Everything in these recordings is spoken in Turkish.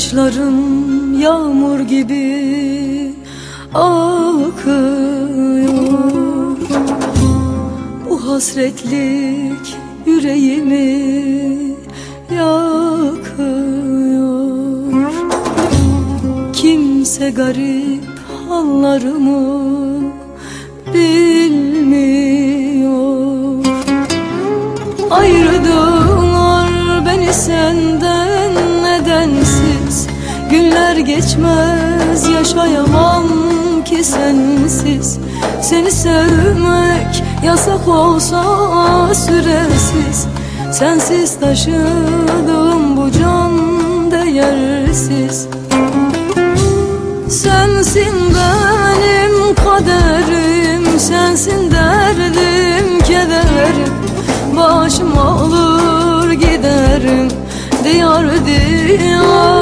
Gözyaşlarım yağmur gibi akıyor. Bu hasretlik yüreğimi yakıyor. Kimse garip hallarımı bilmiyor. Ayrıldılar beni senden neden Günler geçmez yaşayamam ki sensiz. Seni sevmek yasak olsa süresiz. Sensiz taşıdığım bu can değersiz. Sensin benim kaderim Sensin derdim kederim. Başım alır giderim Diyar diyar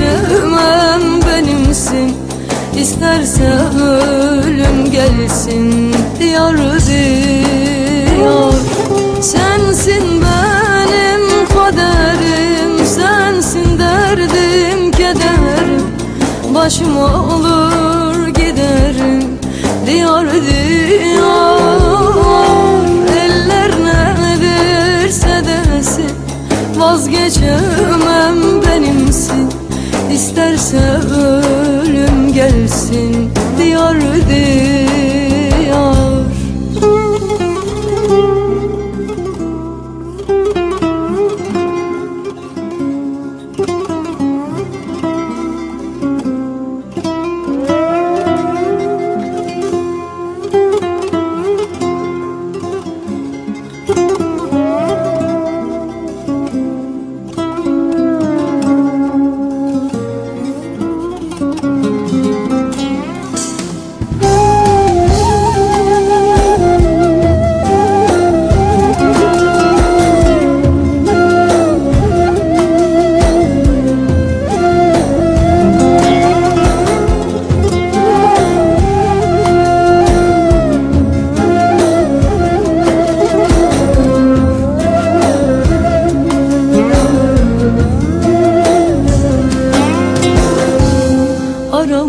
Vazgeçemem benimsin. İsterse ölüm gelsin. Diyar diyar Sensin benim kaderim. Sensin derdim kederim. Başım olur İsterse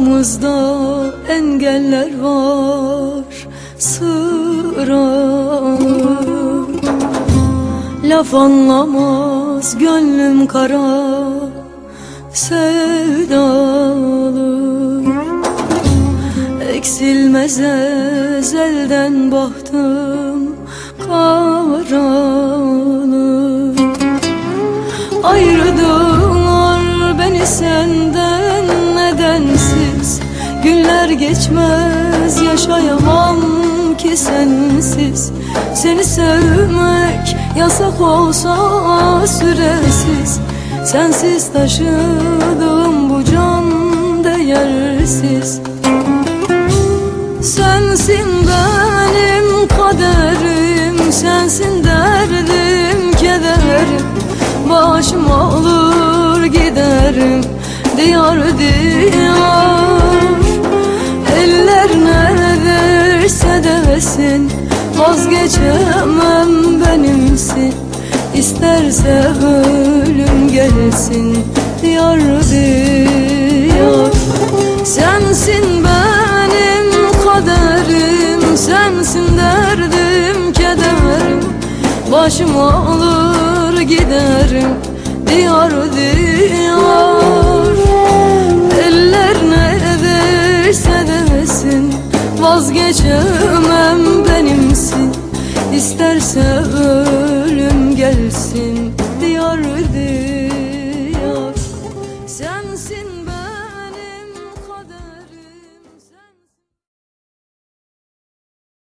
Aramızda engeller var sıralı Laf anlamaz gönlüm kara sevdalı Eksilmez ezelden bahtım karalı Günler geçmez yaşayamam ki sensiz. Seni sevmek yasak olsa süresiz. Sensiz taşıdığım bu can değersiz. Sensin benim kaderim Sensin derdim kederim. Başım alır giderim Diyar diyar derse desin Vazgeçemem benimsin. İsterse ölüm gelsin. Diyar diyar Sensin benim kaderim Sensin derdim kederim. Başım alır giderim. Diyar diyar gelsin